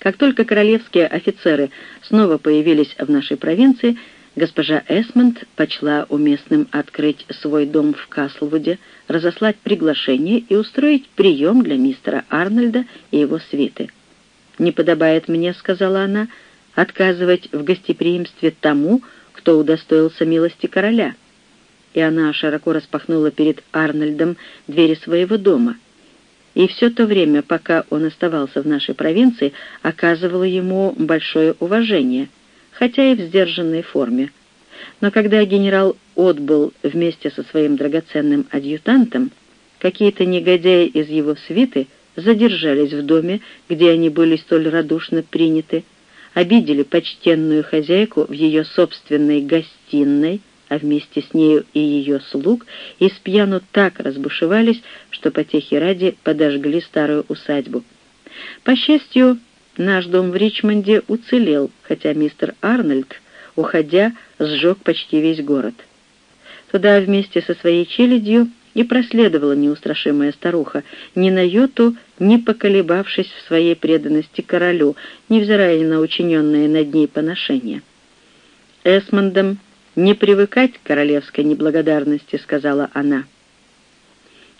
Как только королевские офицеры снова появились в нашей провинции, госпожа Эсмонд почла уместным открыть свой дом в Каслвуде, разослать приглашение и устроить прием для мистера Арнольда и его свиты. «Не подобает мне», — сказала она, — «отказывать в гостеприимстве тому, кто удостоился милости короля». И она широко распахнула перед Арнольдом двери своего дома — и все то время, пока он оставался в нашей провинции, оказывала ему большое уважение, хотя и в сдержанной форме. Но когда генерал отбыл вместе со своим драгоценным адъютантом, какие-то негодяи из его свиты задержались в доме, где они были столь радушно приняты, обидели почтенную хозяйку в ее собственной гостиной, а вместе с нею и ее слуг, и с пьяну так разбушевались, что потехи ради подожгли старую усадьбу. По счастью, наш дом в Ричмонде уцелел, хотя мистер Арнольд, уходя, сжег почти весь город. Туда вместе со своей челядью и проследовала неустрашимая старуха, ни на йоту не поколебавшись в своей преданности королю, невзирая на учиненные над ней поношения. Эсмондом «Не привыкать к королевской неблагодарности», — сказала она.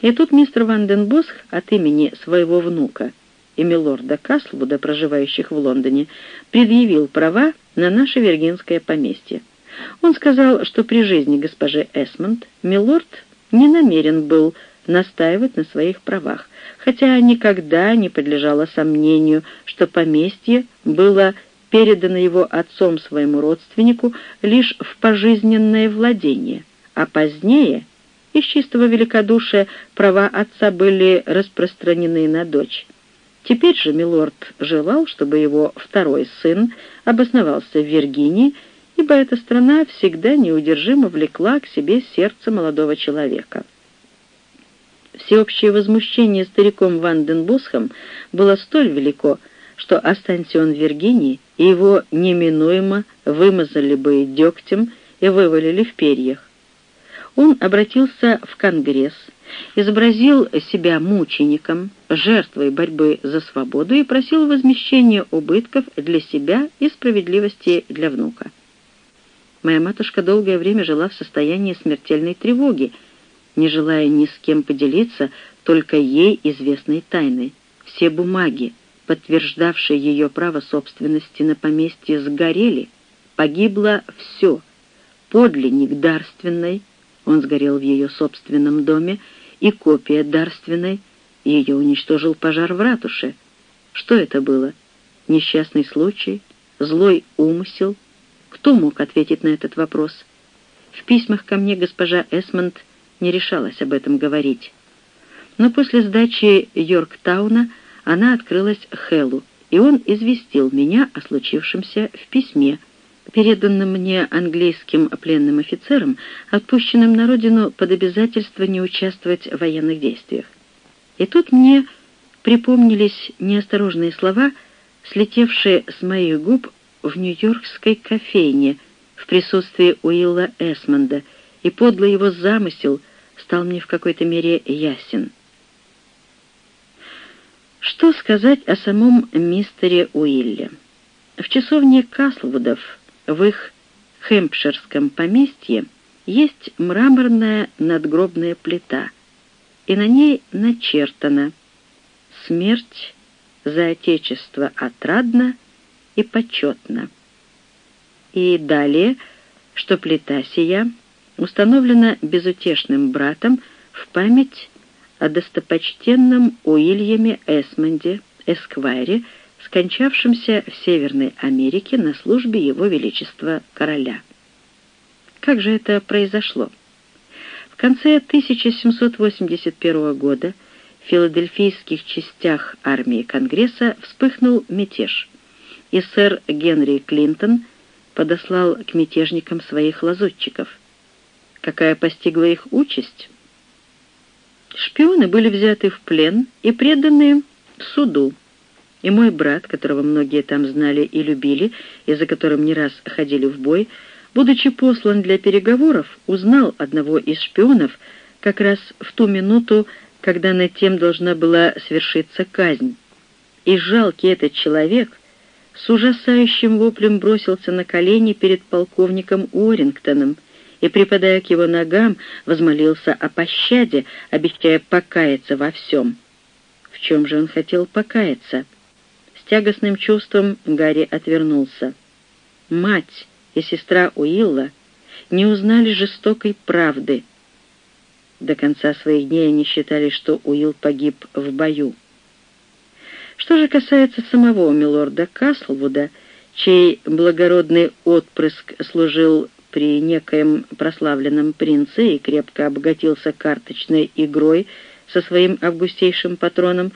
И тут мистер Ванденбосх от имени своего внука и милорда Каслвуда, проживающих в Лондоне, предъявил права на наше виргинское поместье. Он сказал, что при жизни госпожи Эсмонд милорд не намерен был настаивать на своих правах, хотя никогда не подлежало сомнению, что поместье было передано его отцом своему родственнику лишь в пожизненное владение, а позднее, из чистого великодушия, права отца были распространены на дочь. Теперь же милорд желал, чтобы его второй сын обосновался в Виргинии, ибо эта страна всегда неудержимо влекла к себе сердце молодого человека. Всеобщее возмущение стариком Ванденбосхом было столь велико, что останься он в Виргинии, его неминуемо вымазали бы дегтем и вывалили в перьях. Он обратился в Конгресс, изобразил себя мучеником, жертвой борьбы за свободу и просил возмещения убытков для себя и справедливости для внука. Моя матушка долгое время жила в состоянии смертельной тревоги, не желая ни с кем поделиться только ей известной тайной. Все бумаги, подтверждавшие ее право собственности на поместье, сгорели. Погибло все. Подлинник дарственной, он сгорел в ее собственном доме, и копия дарственной, ее уничтожил пожар в ратуше. Что это было? Несчастный случай? Злой умысел? Кто мог ответить на этот вопрос? В письмах ко мне госпожа Эсмонд не решалась об этом говорить. Но после сдачи Йорктауна она открылась Хэллу, и он известил меня о случившемся в письме, переданном мне английским пленным офицером, отпущенным на родину под обязательство не участвовать в военных действиях. И тут мне припомнились неосторожные слова, слетевшие с моих губ в нью-йоркской кофейне в присутствии Уилла Эсмонда, и подлый его замысел стал мне в какой-то мере ясен. Что сказать о самом мистере Уилле? В часовне Каслвудов в их хэмпширском поместье есть мраморная надгробная плита, и на ней начертано «Смерть за Отечество отрадна и почетна». И далее, что плита сия установлена безутешным братом в память о достопочтенном Уильяме Эсмонде, эсквайре, скончавшемся в Северной Америке на службе Его Величества Короля. Как же это произошло? В конце 1781 года в филадельфийских частях армии Конгресса вспыхнул мятеж, и сэр Генри Клинтон подослал к мятежникам своих лазутчиков. Какая постигла их участь? Шпионы были взяты в плен и преданы суду. И мой брат, которого многие там знали и любили, и за которым не раз ходили в бой, будучи послан для переговоров, узнал одного из шпионов как раз в ту минуту, когда над тем должна была свершиться казнь. И жалкий этот человек, с ужасающим воплем бросился на колени перед полковником Уоррингтоном и, припадая к его ногам, возмолился о пощаде, обещая покаяться во всем. В чем же он хотел покаяться? С тягостным чувством Гарри отвернулся. Мать и сестра Уилла не узнали жестокой правды. До конца своих дней они считали, что Уилл погиб в бою. Что же касается самого милорда Каслвуда, чей благородный отпрыск служил при некоем прославленном принце и крепко обогатился карточной игрой со своим августейшим патроном,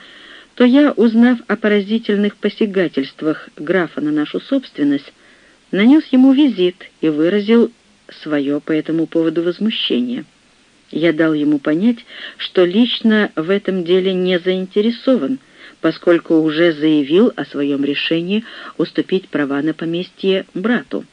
то я, узнав о поразительных посягательствах графа на нашу собственность, нанес ему визит и выразил свое по этому поводу возмущение. Я дал ему понять, что лично в этом деле не заинтересован, поскольку уже заявил о своем решении уступить права на поместье брату.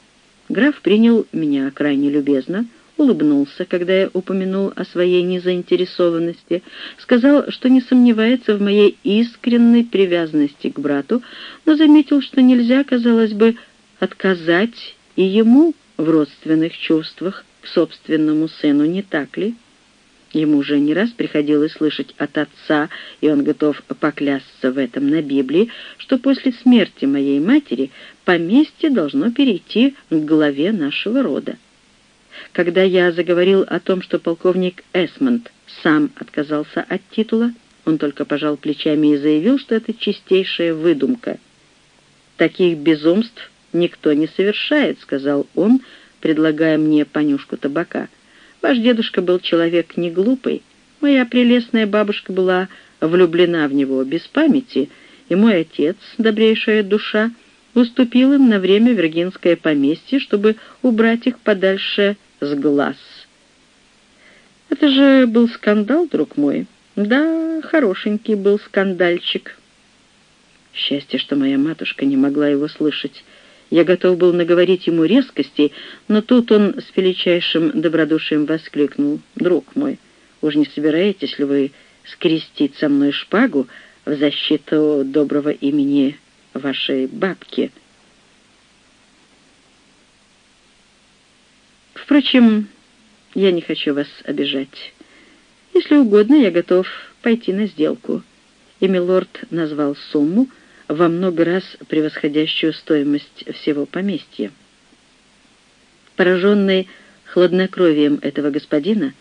Граф принял меня крайне любезно, улыбнулся, когда я упомянул о своей незаинтересованности, сказал, что не сомневается в моей искренней привязанности к брату, но заметил, что нельзя, казалось бы, отказать и ему в родственных чувствах к собственному сыну, не так ли? Ему уже не раз приходилось слышать от отца, и он готов поклясться в этом на Библии, что после смерти моей матери поместье должно перейти к главе нашего рода. Когда я заговорил о том, что полковник Эсмонд сам отказался от титула, он только пожал плечами и заявил, что это чистейшая выдумка. «Таких безумств никто не совершает», — сказал он, предлагая мне понюшку табака — Ваш дедушка был человек не глупый. Моя прелестная бабушка была влюблена в него без памяти, и мой отец, добрейшая душа, уступил им на время виргинское поместье, чтобы убрать их подальше с глаз. Это же был скандал, друг мой. Да, хорошенький был скандальчик. Счастье, что моя матушка не могла его слышать. Я готов был наговорить ему резкости, но тут он с величайшим добродушием воскликнул. «Друг мой, уж не собираетесь ли вы скрестить со мной шпагу в защиту доброго имени вашей бабки?» Впрочем, я не хочу вас обижать. Если угодно, я готов пойти на сделку. И милорд назвал сумму, во много раз превосходящую стоимость всего поместья. Пораженный хладнокровием этого господина,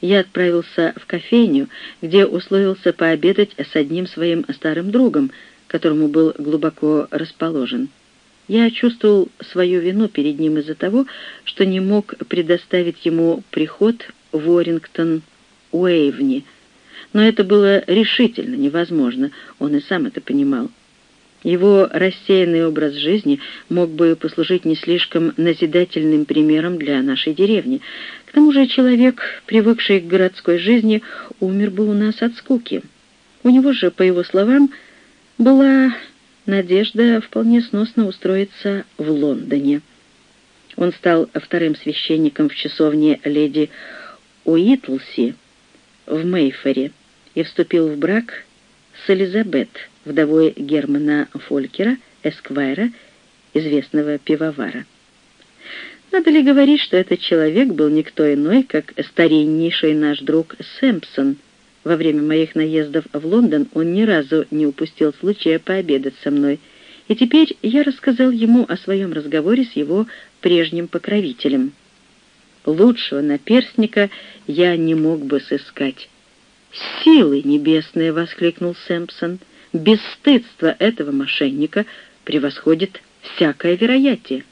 я отправился в кофейню, где условился пообедать с одним своим старым другом, которому был глубоко расположен. Я чувствовал свою вину перед ним из-за того, что не мог предоставить ему приход в Уоррингтон Уэйвни, но это было решительно невозможно, он и сам это понимал. Его рассеянный образ жизни мог бы послужить не слишком назидательным примером для нашей деревни. К тому же человек, привыкший к городской жизни, умер бы у нас от скуки. У него же, по его словам, была надежда вполне сносно устроиться в Лондоне. Он стал вторым священником в часовне леди Уитлси в Мейфоре и вступил в брак с Элизабет, вдовой Германа Фолькера, эсквайра, известного пивовара. Надо ли говорить, что этот человек был никто иной, как стариннейший наш друг Сэмпсон. Во время моих наездов в Лондон он ни разу не упустил случая пообедать со мной, и теперь я рассказал ему о своем разговоре с его прежним покровителем. Лучшего наперстника я не мог бы сыскать. «Силы небесные!» — воскликнул Сэмпсон — Бесстыдство этого мошенника превосходит всякое вероятие.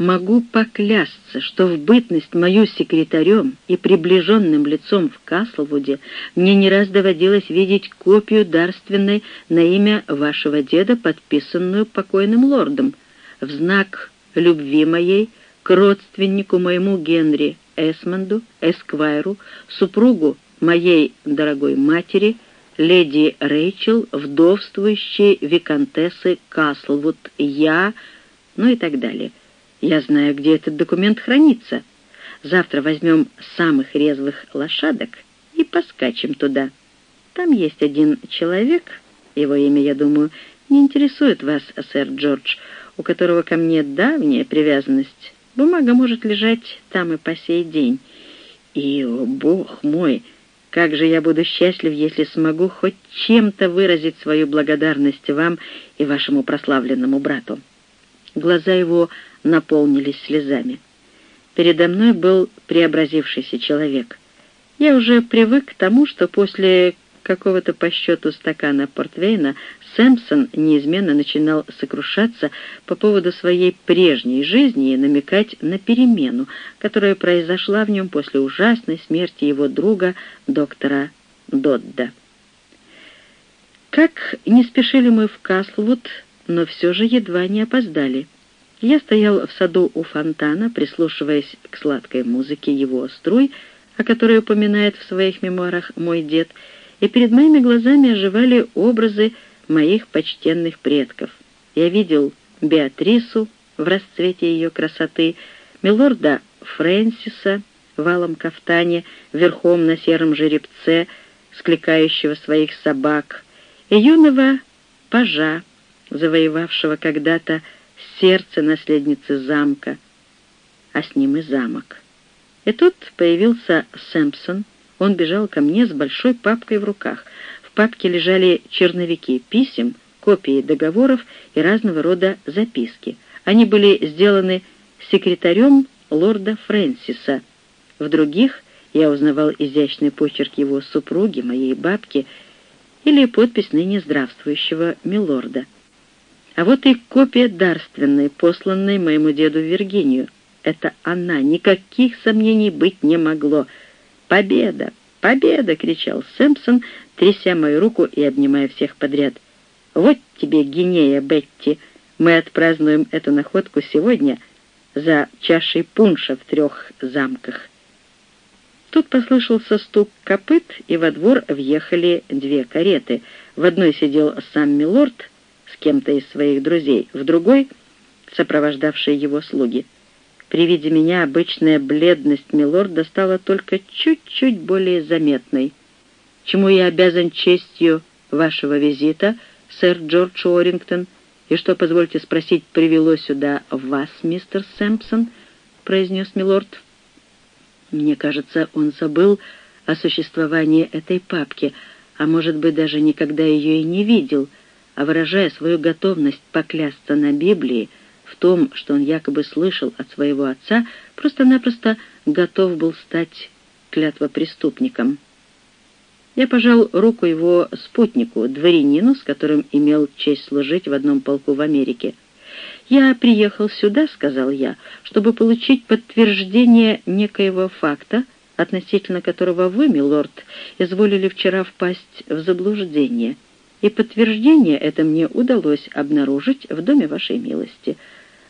Могу поклясться, что в бытность мою секретарем и приближенным лицом в Каслвуде мне не раз доводилось видеть копию дарственной на имя вашего деда, подписанную покойным лордом, в знак любви моей к родственнику моему Генри Эсмонду, Эсквайру, супругу моей дорогой матери — леди Рэйчел, вдовствующей виконтессы Каслвуд, я, ну и так далее. Я знаю, где этот документ хранится. Завтра возьмем самых резвых лошадок и поскачем туда. Там есть один человек, его имя, я думаю, не интересует вас, сэр Джордж, у которого ко мне давняя привязанность. Бумага может лежать там и по сей день. И, о, бог мой, как же я буду счастлив, если смогу хоть чем-то выразить свою благодарность вам и вашему прославленному брату». Глаза его наполнились слезами. Передо мной был преобразившийся человек. Я уже привык к тому, что после какого-то по счету стакана портвейна Сэмпсон неизменно начинал сокрушаться по поводу своей прежней жизни и намекать на перемену, которая произошла в нем после ужасной смерти его друга, доктора Додда. Как не спешили мы в Каслвуд, но все же едва не опоздали. Я стоял в саду у фонтана, прислушиваясь к сладкой музыке его струй, о которой упоминает в своих мемуарах мой дед, и перед моими глазами оживали образы моих почтенных предков. Я видел Беатрису в расцвете ее красоты, милорда Фрэнсиса в алом кафтане, верхом на сером жеребце, скликающего своих собак, и юного пажа, завоевавшего когда-то сердце наследницы замка, а с ним и замок. И тут появился Сэмпсон, он бежал ко мне с большой папкой в руках. В папке лежали черновики писем, копии договоров и разного рода записки. Они были сделаны секретарем лорда Фрэнсиса. В других я узнавал изящный почерк его супруги, моей бабки, или подпись ныне здравствующего милорда. А вот и копия дарственной, посланной моему деду в Виргинию. Это она, никаких сомнений быть не могло — «Победа! Победа!» — кричал Сэмпсон, тряся мою руку и обнимая всех подряд. «Вот тебе гинея, Бетти! Мы отпразднуем эту находку сегодня за чашей пунша в трех замках». Тут послышался стук копыт, и во двор въехали две кареты. В одной сидел сам Милорд с кем-то из своих друзей, в другой — сопровождавшие его слуги — при виде меня обычная бледность милорда стала только чуть-чуть более заметной. Чему я обязан честью вашего визита, сэр Джордж Уоррингтон, и что, позвольте спросить, привело сюда вас, мистер Сэмпсон, произнес милорд. Мне кажется, он забыл о существовании этой папки, а может быть, даже никогда ее и не видел, а выражая свою готовность поклясться на Библии, в том, что он якобы слышал от своего отца, просто-напросто готов был стать клятвопреступником. Я пожал руку его спутнику, дворянину, с которым имел честь служить в одном полку в Америке. «Я приехал сюда, — сказал я, — чтобы получить подтверждение некоего факта, относительно которого вы, милорд, изволили вчера впасть в заблуждение, и подтверждение это мне удалось обнаружить в доме вашей милости.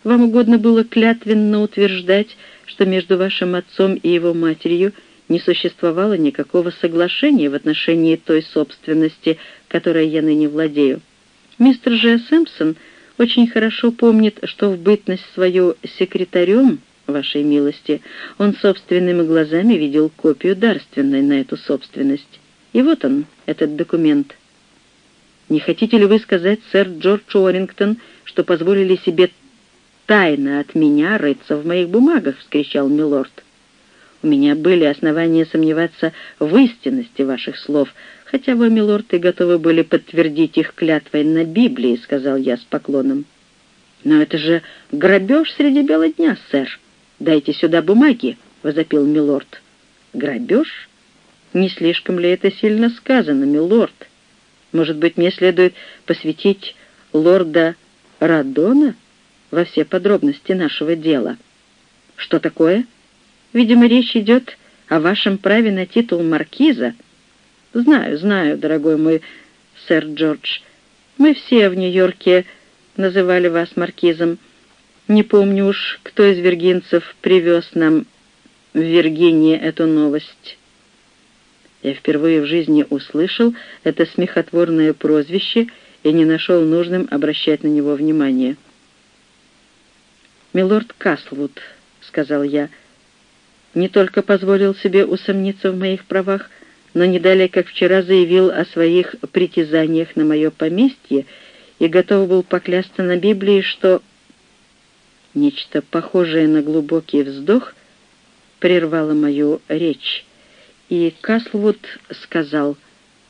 Вам угодно было клятвенно утверждать, что между вашим отцом и его матерью не существовало никакого соглашения в отношении той собственности, которой я ныне владею. Мистер Ж. Сэмпсон очень хорошо помнит, что в бытность свою секретарем вашей милости он собственными глазами видел копию дарственной на эту собственность. И вот он, этот документ. Не хотите ли вы сказать, сэр Джордж Уоррингтон, что позволили себе тайно от меня рыться в моих бумагах!» — вскричал милорд. «У меня были основания сомневаться в истинности ваших слов, хотя вы, милорд, и готовы были подтвердить их клятвой на Библии», — сказал я с поклоном. «Но это же грабеж среди бела дня, сэр. Дайте сюда бумаги», — возопил милорд. «Грабеж? Не слишком ли это сильно сказано, милорд? Может быть, мне следует посвятить лорда Радона?» во все подробности нашего дела. Что такое? Видимо, речь идет о вашем праве на титул маркиза. Знаю, знаю, дорогой мой сэр Джордж. Мы все в Нью-Йорке называли вас маркизом. Не помню уж, кто из виргинцев привез нам в Виргинии эту новость. Я впервые в жизни услышал это смехотворное прозвище и не нашел нужным обращать на него внимание. «Милорд Каслвуд», — сказал я, — «не только позволил себе усомниться в моих правах, но не как вчера заявил о своих притязаниях на мое поместье и готов был поклясться на Библии, что нечто похожее на глубокий вздох прервало мою речь, и Каслвуд сказал,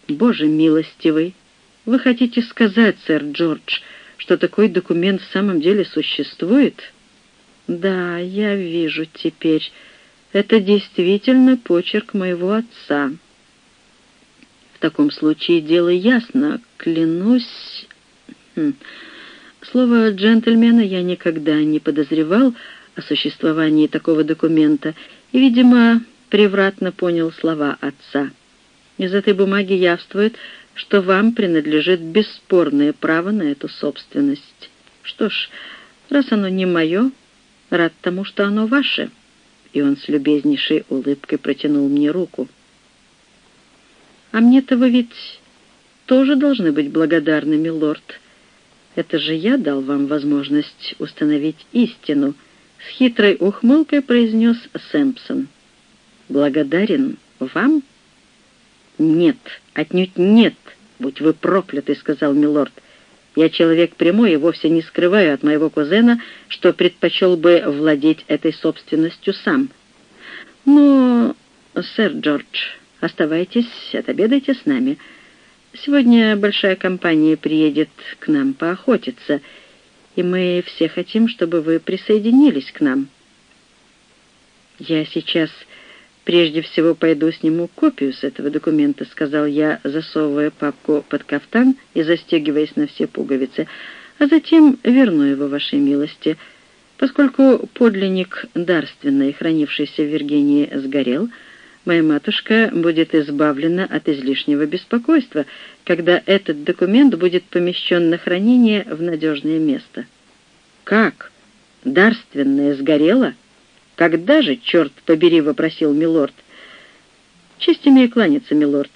«Боже милостивый, вы хотите сказать, сэр Джордж, что такой документ в самом деле существует?» «Да, я вижу теперь. Это действительно почерк моего отца». «В таком случае дело ясно. Клянусь...» хм. Слово «джентльмена» я никогда не подозревал о существовании такого документа и, видимо, превратно понял слова отца. Из этой бумаги явствует, что вам принадлежит бесспорное право на эту собственность. Что ж, раз оно не мое, рад тому, что оно ваше». И он с любезнейшей улыбкой протянул мне руку. «А мне-то вы ведь тоже должны быть благодарны, милорд. Это же я дал вам возможность установить истину», — с хитрой ухмылкой произнес Сэмпсон. «Благодарен вам?» «Нет, отнюдь нет, будь вы прокляты», — сказал милорд. Я человек прямой и вовсе не скрываю от моего кузена, что предпочел бы владеть этой собственностью сам. Но, сэр Джордж, оставайтесь, отобедайте с нами. Сегодня большая компания приедет к нам поохотиться, и мы все хотим, чтобы вы присоединились к нам. Я сейчас «Прежде всего пойду сниму копию с этого документа», — сказал я, засовывая папку под кафтан и застегиваясь на все пуговицы, «а затем верну его вашей милости. Поскольку подлинник дарственный, хранившийся в Виргинии, сгорел, моя матушка будет избавлена от излишнего беспокойства, когда этот документ будет помещен на хранение в надежное место». «Как? Дарственное сгорело?» «Когда же, черт побери?» — вопросил милорд. «Честь имею кланяться, милорд.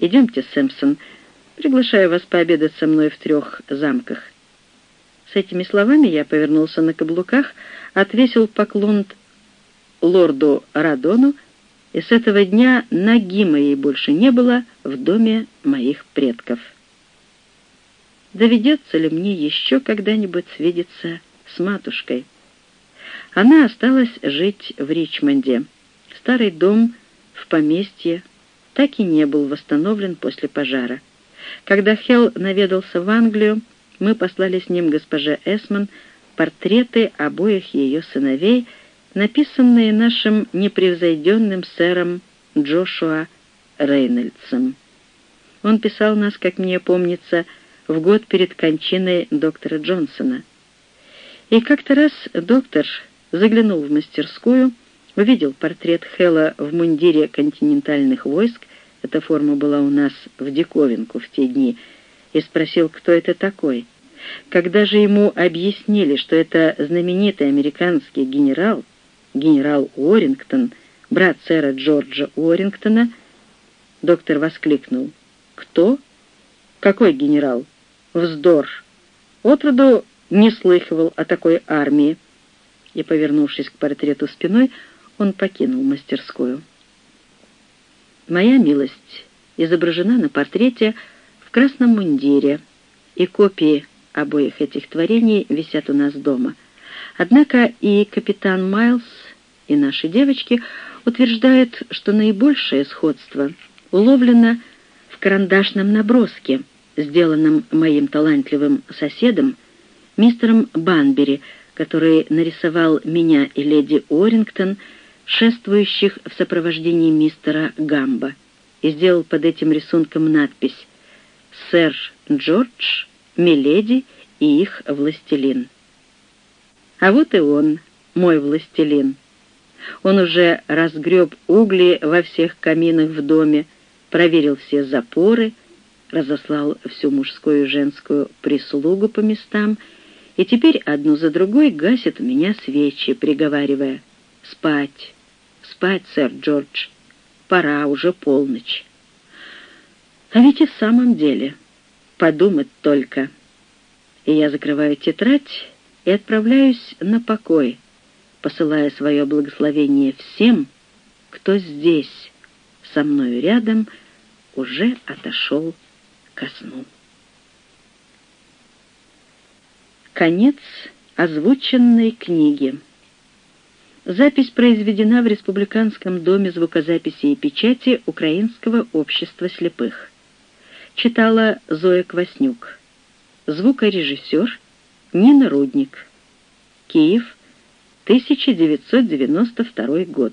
Идемте, Сэмпсон. Приглашаю вас пообедать со мной в трех замках». С этими словами я повернулся на каблуках, отвесил поклон лорду Радону, и с этого дня ноги моей больше не было в доме моих предков. Доведется ли мне еще когда-нибудь свидеться с матушкой?» Она осталась жить в Ричмонде. Старый дом в поместье так и не был восстановлен после пожара. Когда Хелл наведался в Англию, мы послали с ним госпоже Эсман портреты обоих ее сыновей, написанные нашим непревзойденным сэром Джошуа Рейнольдсом. Он писал нас, как мне помнится, в год перед кончиной доктора Джонсона. И как-то раз доктор заглянул в мастерскую, увидел портрет Хэлла в мундире континентальных войск, эта форма была у нас в диковинку в те дни, и спросил, кто это такой. Когда же ему объяснили, что это знаменитый американский генерал, генерал Уоррингтон, брат сэра Джорджа Уоррингтона, доктор воскликнул. «Кто? Какой генерал? Вздор! Отроду не слыхивал о такой армии» и, повернувшись к портрету спиной, он покинул мастерскую. Моя милость изображена на портрете в красном мундире, и копии обоих этих творений висят у нас дома. Однако и капитан Майлз, и наши девочки утверждают, что наибольшее сходство уловлено в карандашном наброске, сделанном моим талантливым соседом, мистером Банбери, который нарисовал меня и леди Орингтон, шествующих в сопровождении мистера Гамба, и сделал под этим рисунком надпись «Сэр Джордж, Миледи и их властелин». А вот и он, мой властелин. Он уже разгреб угли во всех каминах в доме, проверил все запоры, разослал всю мужскую и женскую прислугу по местам и теперь одну за другой гасит у меня свечи, приговаривая «Спать, спать, сэр Джордж, пора, уже полночь». А ведь и в самом деле, подумать только. И я закрываю тетрадь и отправляюсь на покой, посылая свое благословение всем, кто здесь, со мною рядом, уже отошел ко сну. Конец озвученной книги. Запись произведена в Республиканском доме звукозаписи и печати Украинского общества слепых. Читала Зоя Кваснюк. Звукорежиссер Нина Рудник. Киев, 1992 год.